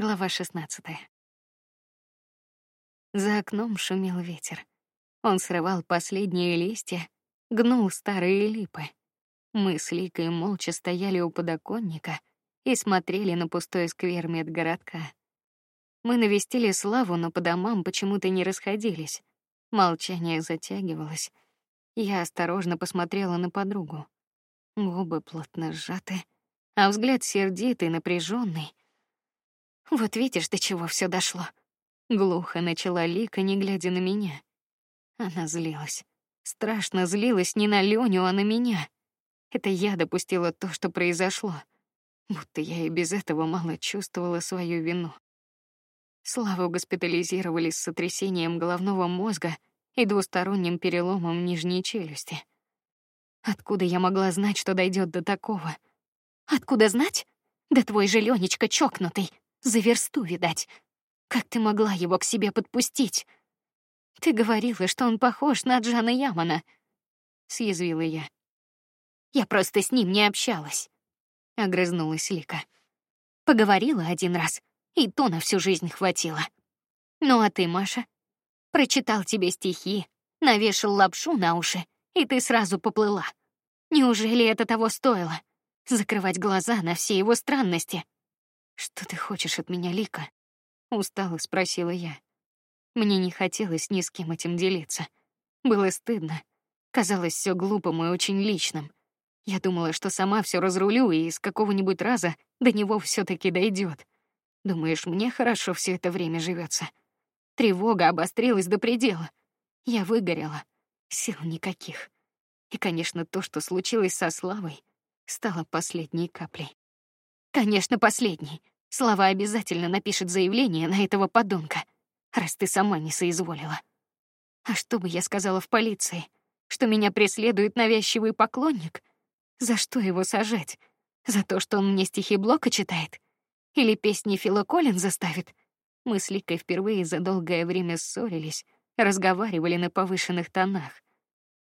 Глава 16. За окном шумел ветер. Он срывал последние листья, гнул старые липы. Мы с Ликой молча стояли у подоконника и смотрели на пустой сквер медгородка. Мы навестили Славу, но по домам почему-то не расходились. Молчание затягивалось. Я осторожно посмотрела на подругу. Губы плотно сжаты, а взгляд сердитый, напряженный. Вот видишь, до чего все дошло. Глухо начала Лика, не глядя на меня. Она злилась. Страшно злилась не на Леню, а на меня. Это я допустила то, что произошло. Будто я и без этого мало чувствовала свою вину. Славу госпитализировали с сотрясением головного мозга и двусторонним переломом нижней челюсти. Откуда я могла знать, что дойдет до такого? Откуда знать? Да твой же Ленечка чокнутый. За версту, видать. Как ты могла его к себе подпустить? Ты говорила, что он похож на Джана Ямана. Съязвила я. Я просто с ним не общалась. Огрызнулась Лика. Поговорила один раз, и то на всю жизнь хватило. Ну а ты, Маша, прочитал тебе стихи, навешал лапшу на уши, и ты сразу поплыла. Неужели это того стоило? Закрывать глаза на все его странности. Что ты хочешь от меня, Лика? Устало спросила я. Мне не хотелось ни с кем этим делиться. Было стыдно. Казалось все глупым и очень личным. Я думала, что сама все разрулю и из какого-нибудь раза до него все-таки дойдет. Думаешь, мне хорошо все это время живется? Тревога обострилась до предела. Я выгорела, сил никаких. И, конечно, то, что случилось со Славой, стало последней каплей. Конечно, последний. Слава обязательно напишет заявление на этого подонка, раз ты сама не соизволила. А что бы я сказала в полиции? Что меня преследует навязчивый поклонник? За что его сажать? За то, что он мне стихи Блока читает? Или песни Фила Коллин заставит? Мы с Ликой впервые за долгое время ссорились, разговаривали на повышенных тонах.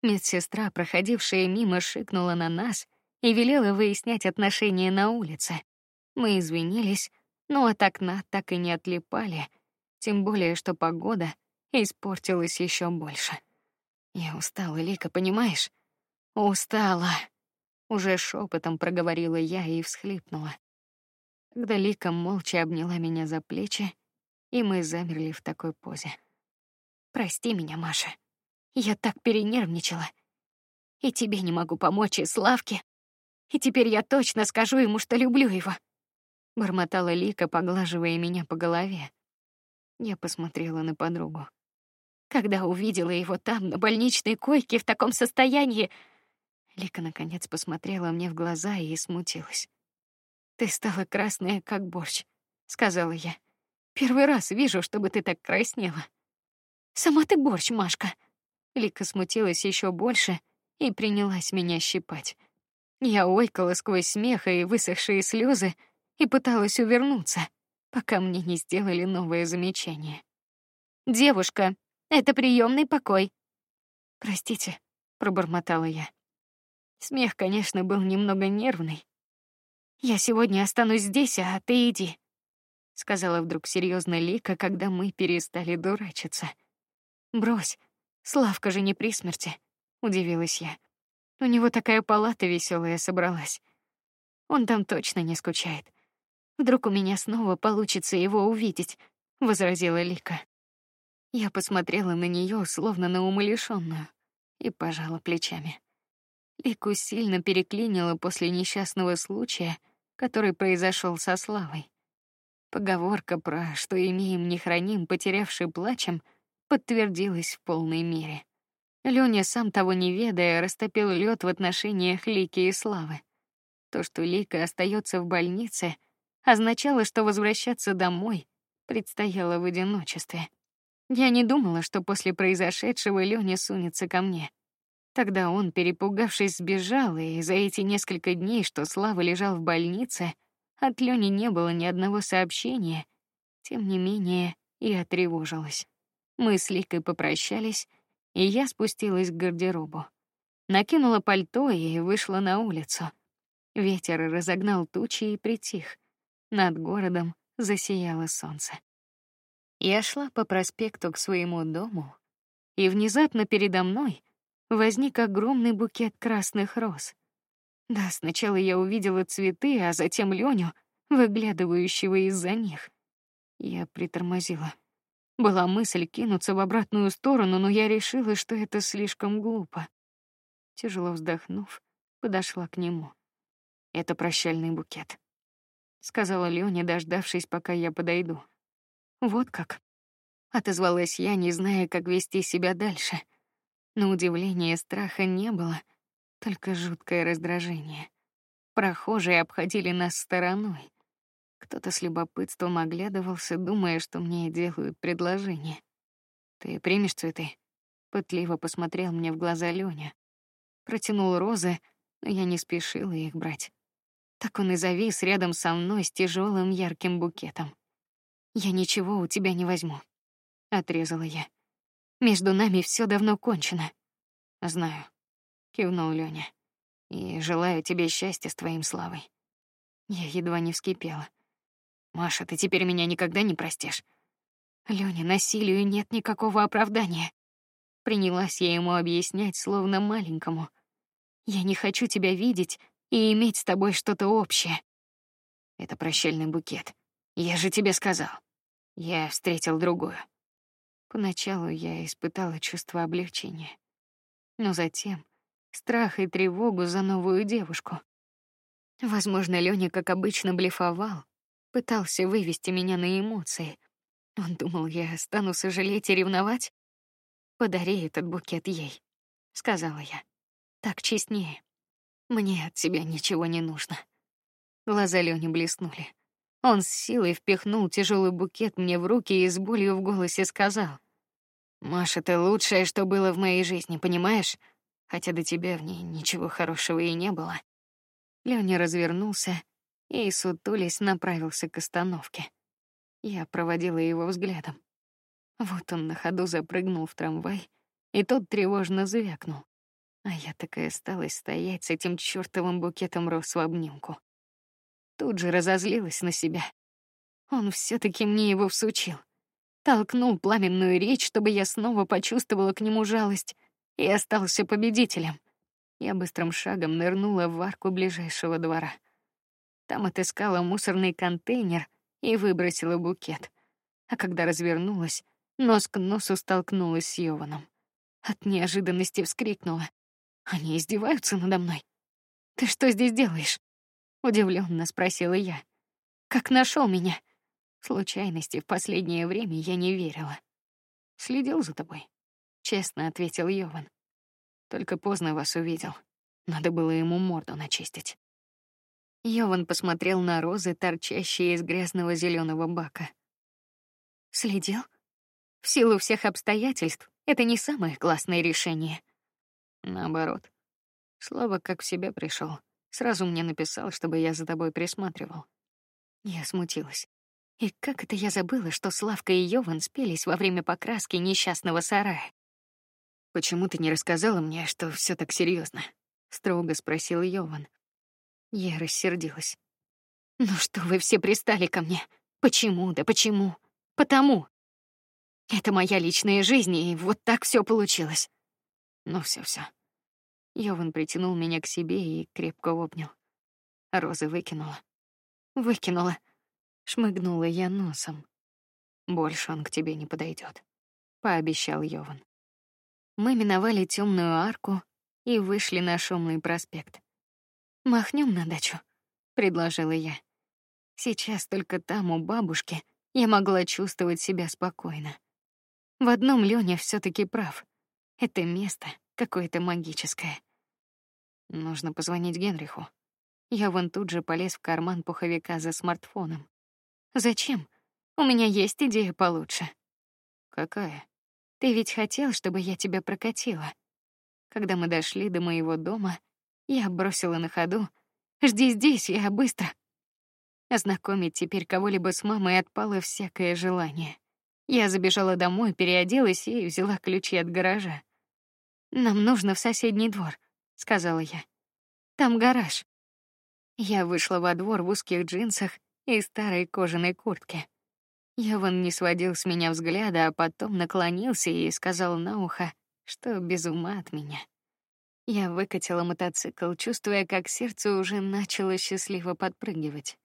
Медсестра, проходившая мимо, шикнула на нас и велела выяснять отношения на улице. Мы извинились, но от окна так и не отлипали, тем более что погода испортилась еще больше. Я устала, Лика, понимаешь? Устала. Уже шепотом проговорила я и всхлипнула. Когда Лика молча обняла меня за плечи, и мы замерли в такой позе. Прости меня, Маша. Я так перенервничала. И тебе не могу помочь, и Славке. И теперь я точно скажу ему, что люблю его бормотала Лика, поглаживая меня по голове. Я посмотрела на подругу. Когда увидела его там на больничной койке в таком состоянии, Лика наконец посмотрела мне в глаза и смутилась. Ты стала красная, как борщ, сказала я. Первый раз вижу, чтобы ты так краснела. Сама ты борщ, Машка. Лика смутилась еще больше и принялась меня щипать. Я ойкала сквозь смех и высохшие слезы, и пыталась увернуться, пока мне не сделали новое замечание. Девушка, это приемный покой. Простите, пробормотала я. Смех, конечно, был немного нервный. Я сегодня останусь здесь, а ты иди, сказала вдруг серьезно Лика, когда мы перестали дурачиться. Брось, Славка же не при смерти, удивилась я. У него такая палата веселая собралась. Он там точно не скучает. Вдруг у меня снова получится его увидеть, возразила Лика. Я посмотрела на нее, словно на умалишенную, и пожала плечами. Лику сильно переклинило после несчастного случая, который произошел со Славой. Поговорка про «что имеем, не храним, потерявший плачем» подтвердилась в полной мере. Лёня, сам того не ведая, растопил лед в отношениях Лики и Славы. То, что Лика остается в больнице, означало, что возвращаться домой предстояло в одиночестве. Я не думала, что после произошедшего Лёня сунется ко мне. Тогда он, перепугавшись, сбежал, и за эти несколько дней, что Слава лежал в больнице, от Лёни не было ни одного сообщения. Тем не менее, я тревожилась. Мы с Ликой попрощались, и я спустилась к гардеробу. Накинула пальто и вышла на улицу. Ветер разогнал тучи и притих. Над городом засияло солнце. Я шла по проспекту к своему дому, и внезапно передо мной возник огромный букет красных роз. Да, сначала я увидела цветы, а затем Лёню, выглядывающего из-за них. Я притормозила. Была мысль кинуться в обратную сторону, но я решила, что это слишком глупо. Тяжело вздохнув, подошла к нему. Это прощальный букет, сказала Лёня, дождавшись, пока я подойду. Вот как. Отозвалась я, не зная, как вести себя дальше. На удивление страха не было, только жуткое раздражение. Прохожие обходили нас стороной. Кто-то с любопытством оглядывался, думая, что мне делают предложение. Ты примешь цветы? Пытливо посмотрел мне в глаза Лёня. Протянул розы, но я не спешила их брать. Так он и завис рядом со мной с тяжелым ярким букетом. Я ничего у тебя не возьму, отрезала я. Между нами все давно кончено. Знаю, кивнул Лёня. И желаю тебе счастья с твоим славой. Я едва не вскипела. Маша, ты теперь меня никогда не простишь. Лёня, насилию нет никакого оправдания. Принялась я ему объяснять, словно маленькому. Я не хочу тебя видеть и иметь с тобой что-то общее. Это прощальный букет. Я же тебе сказал. Я встретил другую. Поначалу я испытала чувство облегчения, но затем страх и тревогу за новую девушку. Возможно, Лёня, как обычно, блефовал, пытался вывести меня на эмоции. Он думал, я стану сожалеть и ревновать. Подари этот букет ей, сказала я. Так честнее. Мне от тебя ничего не нужно. Глаза Лёни блеснули. Он с силой впихнул тяжелый букет мне в руки и с болью в голосе сказал: "Маша, ты лучшее, что было в моей жизни, понимаешь? Хотя до тебя в ней ничего хорошего и не было". Лёня развернулся и сутулясь направился к остановке. Я проводила его взглядом. Вот он на ходу запрыгнул в трамвай, и тот тревожно звякнул. А я такая осталась стоять с этим чёртовым букетом роз в обнимку. Тут же разозлилась на себя. Он все-таки мне его всучил. Толкнул пламенную речь, чтобы я снова почувствовала к нему жалость и остался победителем. Я быстрым шагом нырнула в арку ближайшего двора. Там отыскала мусорный контейнер и выбросила букет. А когда развернулась, нос к носу столкнулась с Йованом. От неожиданности вскрикнула: "Они издеваются надо мной? Ты что здесь делаешь?" Удивленно спросила я. Как нашел меня? Случайности в последнее время я не верила. Следил за тобой, честно ответил Йован. Только поздно вас увидел. Надо было ему морду начистить. Йован посмотрел на розы, торчащие из грязного зеленого бака. Следил. В силу всех обстоятельств это не самое классное решение. Наоборот, Слава как в себя пришел. Сразу мне написал, чтобы я за тобой присматривал. Я смутилась. И как это я забыла, что Славка и Йован спелись во время покраски несчастного сарая? Почему ты не рассказала мне, что все так серьезно? строго спросил Йован. Я рассердилась. Ну что вы все пристали ко мне? Почему? Да почему? Потому. Это моя личная жизнь, и вот так все получилось. Ну все, все. Йован притянул меня к себе и крепко обнял. Розы выкинула. Выкинула. Шмыгнула я носом. Больше он к тебе не подойдет, пообещал Йован. Мы миновали темную арку и вышли на шумный проспект. Махнем на дачу, предложила я. Сейчас только там у бабушки я могла чувствовать себя спокойно. В одном Лёня все-таки прав. Это место какое-то магическое. Нужно позвонить Генриху. Я вон тут же полез в карман пуховика за смартфоном. Зачем? У меня есть идея получше. Какая? Ты ведь хотел, чтобы я тебя прокатила. Когда мы дошли до моего дома, я бросила на ходу: "Жди здесь, я быстро". Ознакомить теперь кого-либо с мамой отпало всякое желание. Я забежала домой, переоделась и взяла ключи от гаража. Нам нужно в соседний двор, сказала я. Там гараж. Я вышла во двор в узких джинсах и старой кожаной куртке. Яван не сводил с меня взгляда, а потом наклонился и сказал на ухо, что без ума от меня. Я выкатила мотоцикл, чувствуя, как сердце уже начало счастливо подпрыгивать.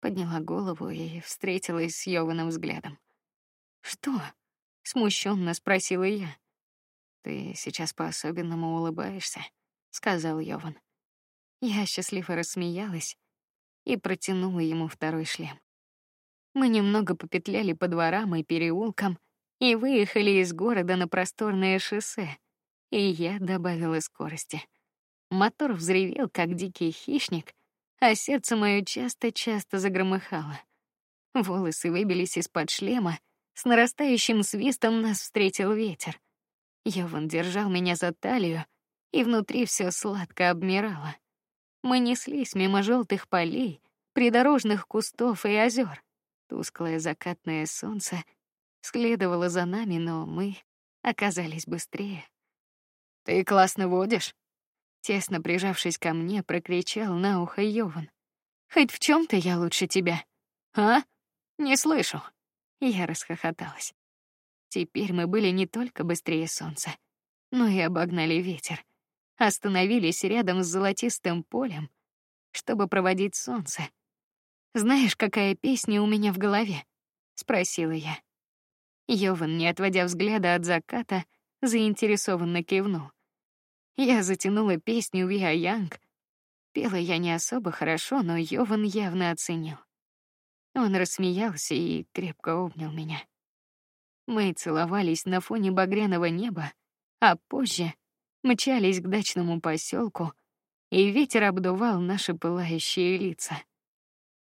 Подняла голову и встретилась с Йованом взглядом. Что? смущенно спросила я. Ты сейчас по-особенному улыбаешься, сказал Йован. Я счастливо рассмеялась и протянула ему второй шлем. Мы немного попетляли по дворам и переулкам и выехали из города на просторное шоссе, и я добавила скорости. Мотор взревел, как дикий хищник, а сердце мое часто-часто загромыхало. Волосы выбились из-под шлема, с нарастающим свистом нас встретил ветер. Йован держал меня за талию, и внутри все сладко обмирало. Мы неслись мимо желтых полей, придорожных кустов и озер. Тусклое закатное солнце следовало за нами, но мы оказались быстрее. Ты классно водишь, тесно прижавшись ко мне, прокричал на ухо Йован. Хоть в чем то я лучше тебя, а? Не слышу. Я расхохоталась. Теперь мы были не только быстрее солнца, но и обогнали ветер. Остановились рядом с золотистым полем, чтобы проводить солнце. Знаешь, какая песня у меня в голове? спросила я. Йован, не отводя взгляда от заката, заинтересованно кивнул. Я затянула песню We Are Young. Пела я не особо хорошо, но Йован явно оценил. Он рассмеялся и крепко обнял меня. Мы целовались на фоне багряного неба, а позже мчались к дачному поселку, и ветер обдувал наши пылающие лица.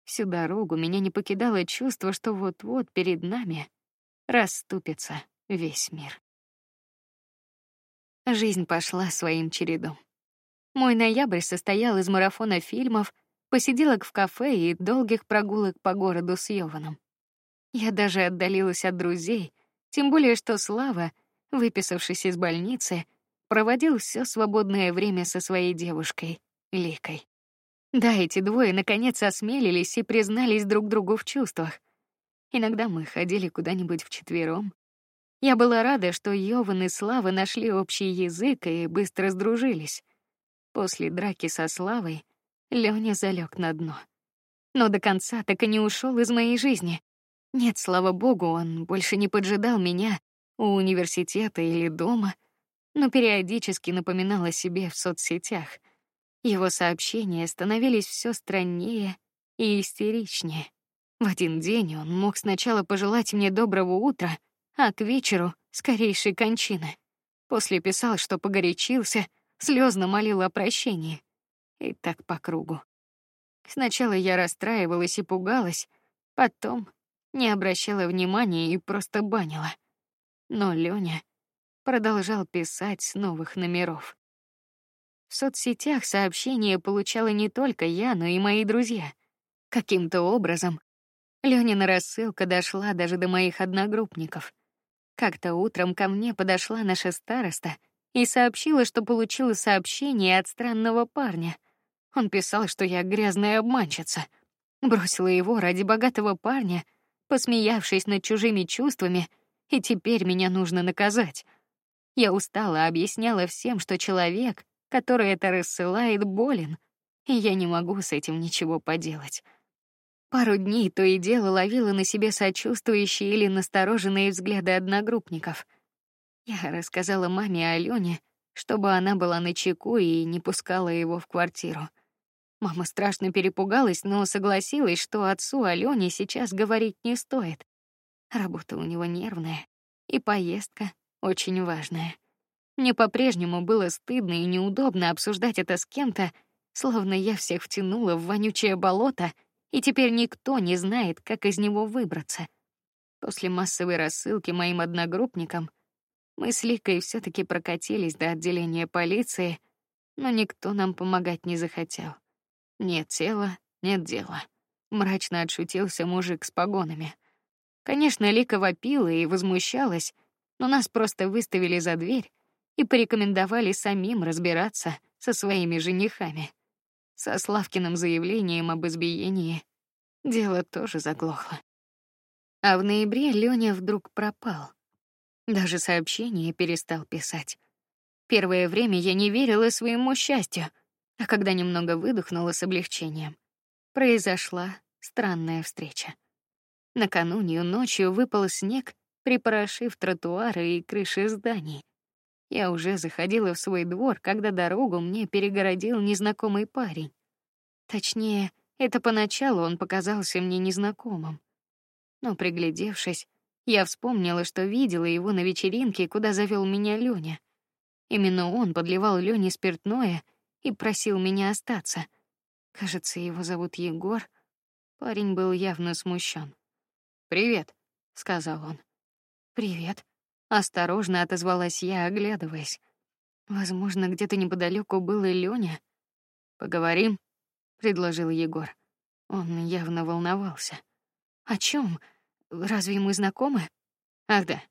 Всю дорогу меня не покидало чувство, что вот-вот перед нами расступится весь мир. Жизнь пошла своим чередом. Мой ноябрь состоял из марафона фильмов, посиделок в кафе и долгих прогулок по городу с Йованом. Я даже отдалилась от друзей, тем более что Слава, выписавшись из больницы, проводил все свободное время со своей девушкой Ликой. Да, эти двое наконец осмелились и признались друг другу в чувствах. Иногда мы ходили куда-нибудь вчетвером. Я была рада, что Йован и Слава нашли общий язык и быстро сдружились. После драки со Славой Лёня залег на дно. Но до конца так и не ушел из моей жизни. Нет, слава богу, он больше не поджидал меня у университета или дома, но периодически напоминал о себе в соцсетях — его сообщения становились все страннее и истеричнее. В один день он мог сначала пожелать мне доброго утра, а к вечеру скорейшей кончины. После писал, что погорячился, слезно молил о прощении. И так по кругу. Сначала я расстраивалась и пугалась, потом не обращала внимания и просто банила. Но Лёня продолжал писать с новых номеров. В соцсетях сообщения получала не только я, но и мои друзья. Каким-то образом Лёнина рассылка дошла даже до моих одногруппников. Как-то утром ко мне подошла наша староста и сообщила, что получила сообщение от странного парня. Он писал, что я грязная обманщица. Бросила его ради богатого парня, посмеявшись над чужими чувствами, и теперь меня нужно наказать. Я устала, объясняла всем, что человек, который это рассылает, болен, и я не могу с этим ничего поделать. Пару дней то и дело ловила на себе сочувствующие или настороженные взгляды одногруппников. Я рассказала маме о Алёне, чтобы она была на чеку и не пускала его в квартиру. Мама страшно перепугалась, но согласилась, что отцу Алёне сейчас говорить не стоит. Работа у него нервная, и поездка очень важная. Мне по-прежнему было стыдно и неудобно обсуждать это с кем-то, словно я всех втянула в вонючее болото, и теперь никто не знает, как из него выбраться. После массовой рассылки моим одногруппникам мы с Ликой все-таки прокатились до отделения полиции, но никто нам помогать не захотел. Нет тела, нет дела. Мрачно отшутился мужик с погонами. Конечно, Лика вопила и возмущалась, но нас просто выставили за дверь и порекомендовали самим разбираться со своими женихами. Со Славкиным заявлением об избиении дело тоже заглохло. А в ноябре Лёня вдруг пропал. Даже сообщения перестал писать. Первое время я не верила своему счастью, а когда немного выдохнула с облегчением, произошла странная встреча. Накануне ночью выпал снег, припорошив тротуары и крыши зданий. Я уже заходила в свой двор, когда дорогу мне перегородил незнакомый парень. Точнее, это поначалу он показался мне незнакомым. Но приглядевшись, я вспомнила, что видела его на вечеринке, куда завел меня Лёня. Именно он подливал Лёне спиртное и просил меня остаться. Кажется, его зовут Егор. Парень был явно смущен. Привет, сказал он. Привет. Осторожно отозвалась я, оглядываясь. Возможно, где-то неподалеку был и Лёня. Поговорим, предложил Егор. Он явно волновался. О чем? Разве мы знакомы? Ах да.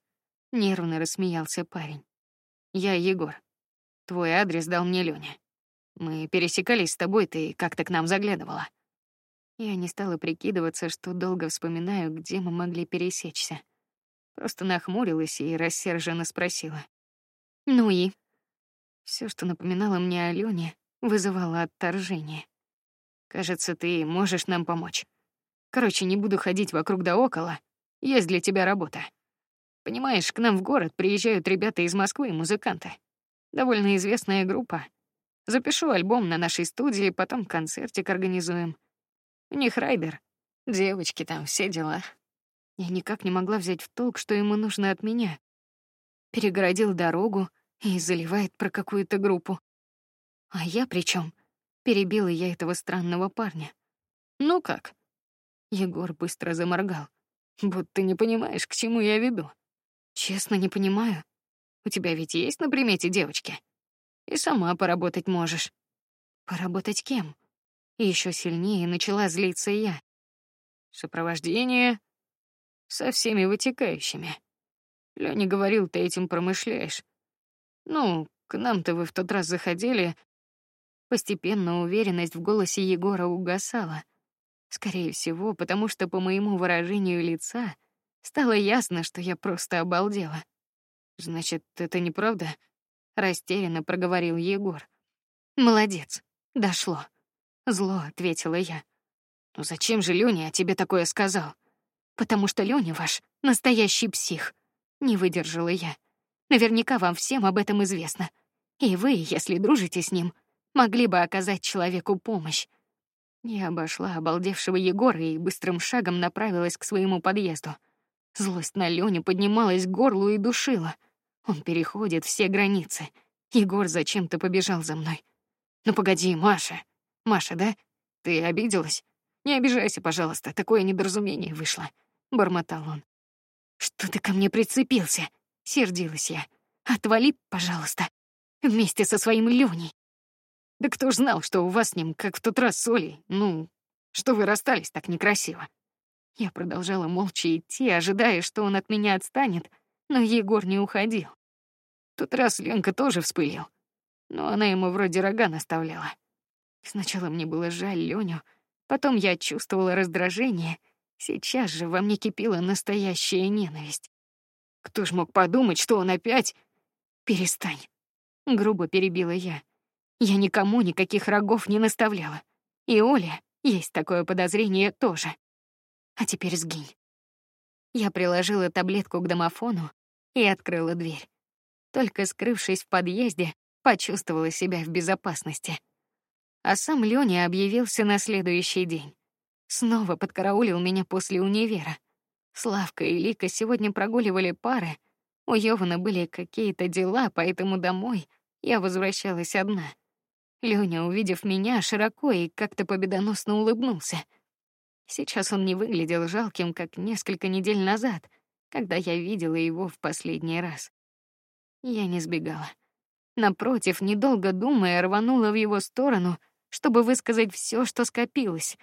Нервно рассмеялся парень. Я Егор. Твой адрес дал мне Лёня. Мы пересекались с тобой, ты как-то к нам заглядывала. Я не стала прикидываться, что долго вспоминаю, где мы могли пересечься. Просто нахмурилась и рассерженно спросила: "Ну и?" Все, что напоминало мне о Лёне, вызывало отторжение. Кажется, ты можешь нам помочь. Короче, не буду ходить вокруг да около. Есть для тебя работа. Понимаешь, к нам в город приезжают ребята из Москвы, музыканты. Довольно известная группа. Запишу альбом на нашей студии, потом концертик организуем. У них райдер, девочки там все дела. Я никак не могла взять в толк, что ему нужно от меня. Перегородил дорогу и заливает про какую-то группу. А я при чем? Перебила я этого странного парня. Ну как? Егор быстро заморгал. Будто не понимаешь, к чему я веду. Честно, не понимаю. У тебя ведь есть на примете девочки? И сама поработать можешь. Поработать кем? Еще сильнее начала злиться я. Сопровождение со всеми вытекающими. Лёня говорил, ты этим промышляешь. Ну, к нам-то вы в тот раз заходили. Постепенно уверенность в голосе Егора угасала. Скорее всего, потому что по моему выражению лица стало ясно, что я просто обалдела. Значит, это неправда? Растерянно проговорил Егор. Молодец, дошло. Зло ответила я. Ну зачем же Лёня тебе такое сказал? Потому что Лёня ваш настоящий псих. Не выдержала я. Наверняка вам всем об этом известно. И вы, если дружите с ним, могли бы оказать человеку помощь. Я обошла обалдевшего Егора и быстрым шагом направилась к своему подъезду. Злость на Лёню поднималась к горлу и душила. Он переходит все границы. Егор зачем-то побежал за мной. Ну погоди, Маша. Маша, да? Ты обиделась? Не обижайся, пожалуйста, такое недоразумение вышло, бормотал он. Что ты ко мне прицепился? Сердилась я. Отвали, пожалуйста, вместе со своим Лёней. Да кто ж знал, что у вас с ним, как в тот раз с Олей, ну, что вы расстались так некрасиво. Я продолжала молча идти, ожидая, что он от меня отстанет, но Егор не уходил. В тот раз Ленка тоже вспылил, но она ему вроде рога наставляла. Сначала мне было жаль Леню, потом я чувствовала раздражение, сейчас же во мне кипела настоящая ненависть. Кто ж мог подумать, что он опять... Перестань. Грубо перебила я. Я никому никаких рогов не наставляла. И Оля, есть такое подозрение тоже. А теперь сгинь. Я приложила таблетку к домофону и открыла дверь. Только скрывшись в подъезде, почувствовала себя в безопасности. А сам Лёня объявился на следующий день. Снова подкараулил меня после универа. Славка и Лика сегодня прогуливали пары. У Йована были какие-то дела, поэтому домой я возвращалась одна. Лёня, увидев меня, широко и как-то победоносно улыбнулся. Сейчас он не выглядел жалким, как несколько недель назад, когда я видела его в последний раз. Я не сбегала. Напротив, недолго думая, рванула в его сторону, чтобы высказать все, что скопилось.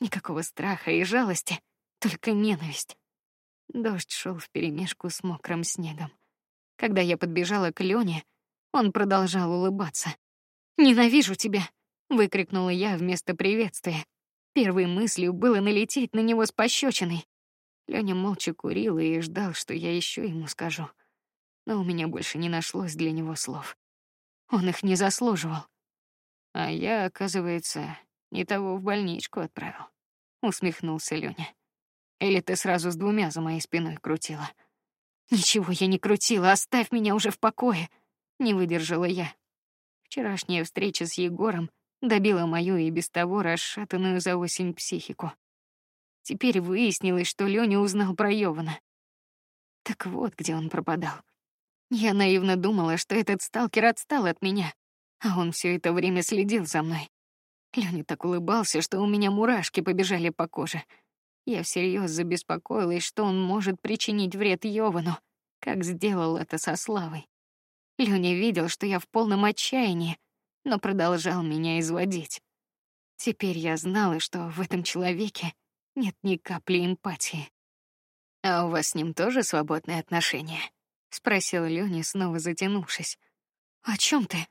Никакого страха и жалости, только ненависть. Дождь шел вперемешку с мокрым снегом. Когда я подбежала к Лёне, он продолжал улыбаться. Ненавижу тебя, выкрикнула я вместо приветствия. Первой мыслью было налететь на него с пощечиной. Лёня молча курил и ждал, что я еще ему скажу. Но у меня больше не нашлось для него слов. Он их не заслуживал. А я, оказывается, не того в больничку отправил. Усмехнулся Лёня. Или ты сразу с двумя за моей спиной крутила? Ничего я не крутила, оставь меня уже в покое. Не выдержала я. Вчерашняя встреча с Егором добила мою и без того расшатанную за осень психику. Теперь выяснилось, что Лёня узнал про Йована. Так вот, где он пропадал. Я наивно думала, что этот сталкер отстал от меня, а он все это время следил за мной. Лёня так улыбался, что у меня мурашки побежали по коже. Я всерьез забеспокоилась, что он может причинить вред Йовану, как сделал это со Славой. Лёня видел, что я в полном отчаянии, но продолжал меня изводить. Теперь я знала, что в этом человеке нет ни капли эмпатии. А у вас с ним тоже свободные отношения? спросил Лёня, снова затянувшись. О чем ты?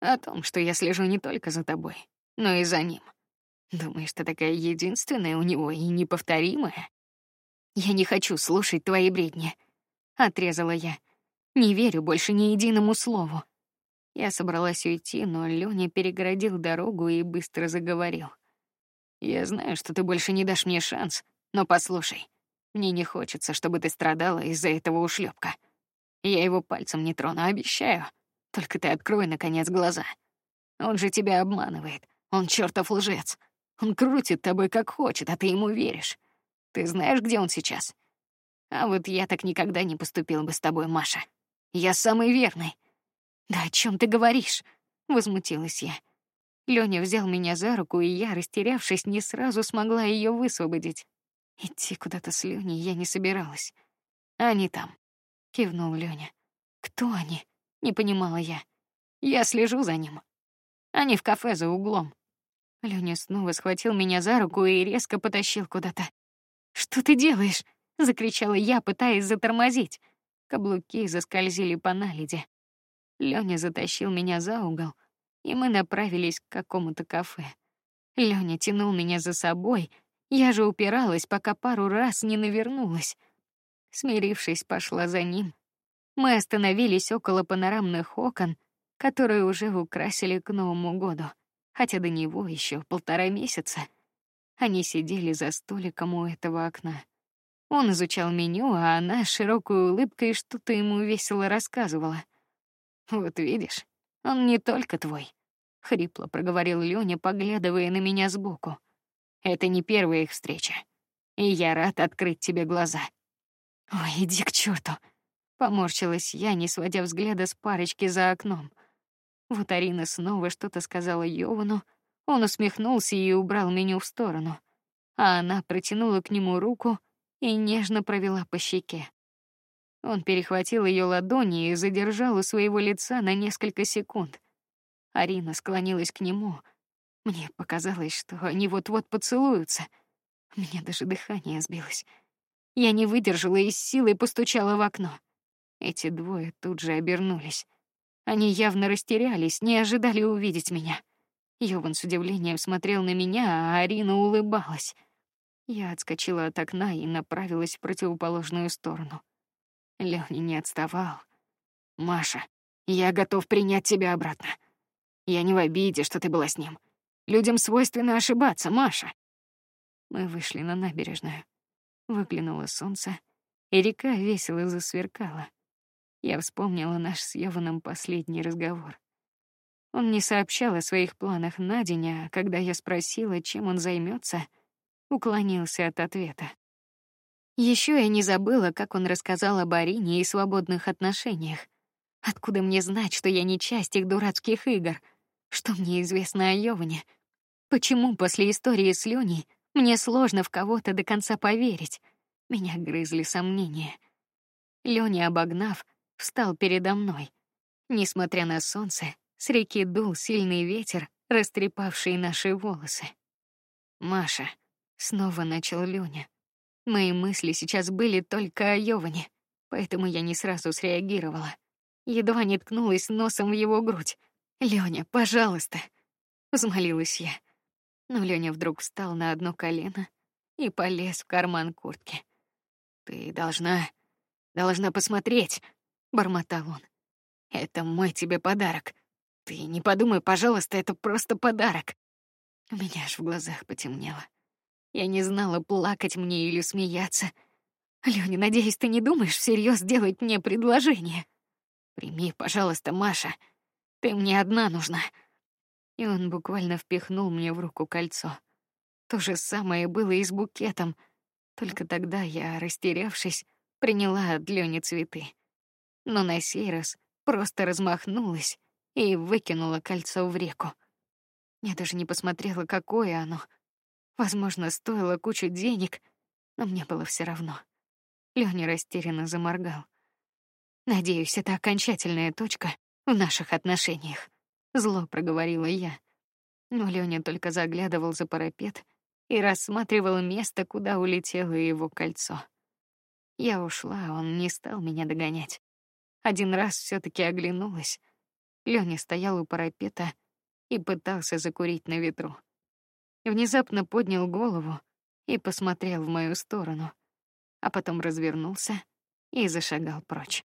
О том, что я слежу не только за тобой, но и за ним. Думаешь, ты такая единственная у него и неповторимая? Я не хочу слушать твои бредни, отрезала я. Не верю больше ни единому слову. Я собралась уйти, но Лёня перегородил дорогу и быстро заговорил. Я знаю, что ты больше не дашь мне шанс, но послушай, мне не хочется, чтобы ты страдала из-за этого ушлепка. Я его пальцем не трону, обещаю. Только ты открой наконец глаза. Он же тебя обманывает. Он чертов лжец. Он крутит тобой как хочет, а ты ему веришь. Ты знаешь, где он сейчас? А вот я так никогда не поступил бы с тобой, Маша. Я самый верный. Да о чем ты говоришь? Возмутилась я. Лёня взял меня за руку, и я, растерявшись, не сразу смогла ее высвободить. Идти куда-то с Лёней я не собиралась. Они там. Кивнул Лёня. Кто они? Не понимала я. Я слежу за ним. Они в кафе за углом. Лёня снова схватил меня за руку и резко потащил куда-то. Что ты делаешь? закричала я, пытаясь затормозить. Каблуки заскользили по наледи. Лёня затащил меня за угол, и мы направились к какому-то кафе. Лёня тянул меня за собой, я же упиралась, пока пару раз не навернулась. Смирившись, пошла за ним. Мы остановились около панорамных окон, которые уже украсили к Новому году, хотя до него еще полтора месяца. Они сидели за столиком у этого окна. Он изучал меню, а она широкой улыбкой что-то ему весело рассказывала. Вот видишь, он не только твой, хрипло проговорил Лёня, поглядывая на меня сбоку. Это не первая их встреча, и я рад открыть тебе глаза. Ой, иди к черту! Поморщилась я, не сводя взгляда с парочки за окном. Вот Арина снова что-то сказала Йовану, он усмехнулся и убрал меню в сторону, а она протянула к нему руку и нежно провела по щеке. Он перехватил ее ладони и задержал у своего лица на несколько секунд. Арина склонилась к нему. Мне показалось, что они вот-вот поцелуются. У меня даже дыхание сбилось. Я не выдержала и с силой постучала в окно. Эти двое тут же обернулись. Они явно растерялись, не ожидали увидеть меня. Йован с удивлением смотрел на меня, а Арина улыбалась. Я отскочила от окна и направилась в противоположную сторону. Лёня не отставал. Маша, я готов принять тебя обратно. Я не в обиде, что ты была с ним. Людям свойственно ошибаться, Маша. Мы вышли на набережную. Выглянуло солнце, и река весело засверкала. Я вспомнила наш с Йованом последний разговор. Он не сообщал о своих планах на день, а когда я спросила, чем он займется, уклонился от ответа. Еще я не забыла, как он рассказал об Арине и свободных отношениях. Откуда мне знать, что я не часть их дурацких игр? Что мне известно о Йоване? Почему после истории с Лёней мне сложно в кого-то до конца поверить? Меня грызли сомнения. Лёня, обогнав, встал передо мной. Несмотря на солнце, с реки дул сильный ветер, растрепавший наши волосы. Маша, снова начал Лёня. Мои мысли сейчас были только о Йоване, поэтому я не сразу среагировала. Едва не ткнулась носом в его грудь. Лёня, пожалуйста, взмолилась я. Но Лёня вдруг встал на одно колено и полез в карман куртки. Ты должна, должна посмотреть, бормотал он. Это мой тебе подарок. Ты не подумай, пожалуйста, это просто подарок. У меня аж в глазах потемнело. Я не знала, плакать мне или смеяться. Лёня, надеюсь, ты не думаешь всерьез делать мне предложение. Прими, пожалуйста, Маша. Ты мне одна нужна. И он буквально впихнул мне в руку кольцо. То же самое было и с букетом, только тогда я, растерявшись, приняла от Лёни цветы. Но на сей раз просто размахнулась и выкинула кольцо в реку. Я даже не посмотрела, какое оно. Возможно, стоило кучу денег, но мне было все равно. Лёня растерянно заморгал. Надеюсь, это окончательная точка в наших отношениях. Зло проговорила я. Но Лёня только заглядывал за парапет и рассматривал место, куда улетело его кольцо. Я ушла, он не стал меня догонять. Один раз все таки оглянулась. Лёня стоял у парапета и пытался закурить на ветру. Внезапно поднял голову и посмотрел в мою сторону, а потом развернулся и зашагал прочь.